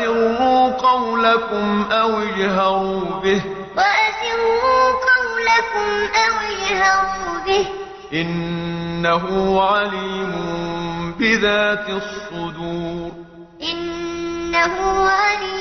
وأسروا قولكم أو اجهروا به. وأسروا قولكم أو اجهروا به. إنه عليم بذات الصدور. إنه عليم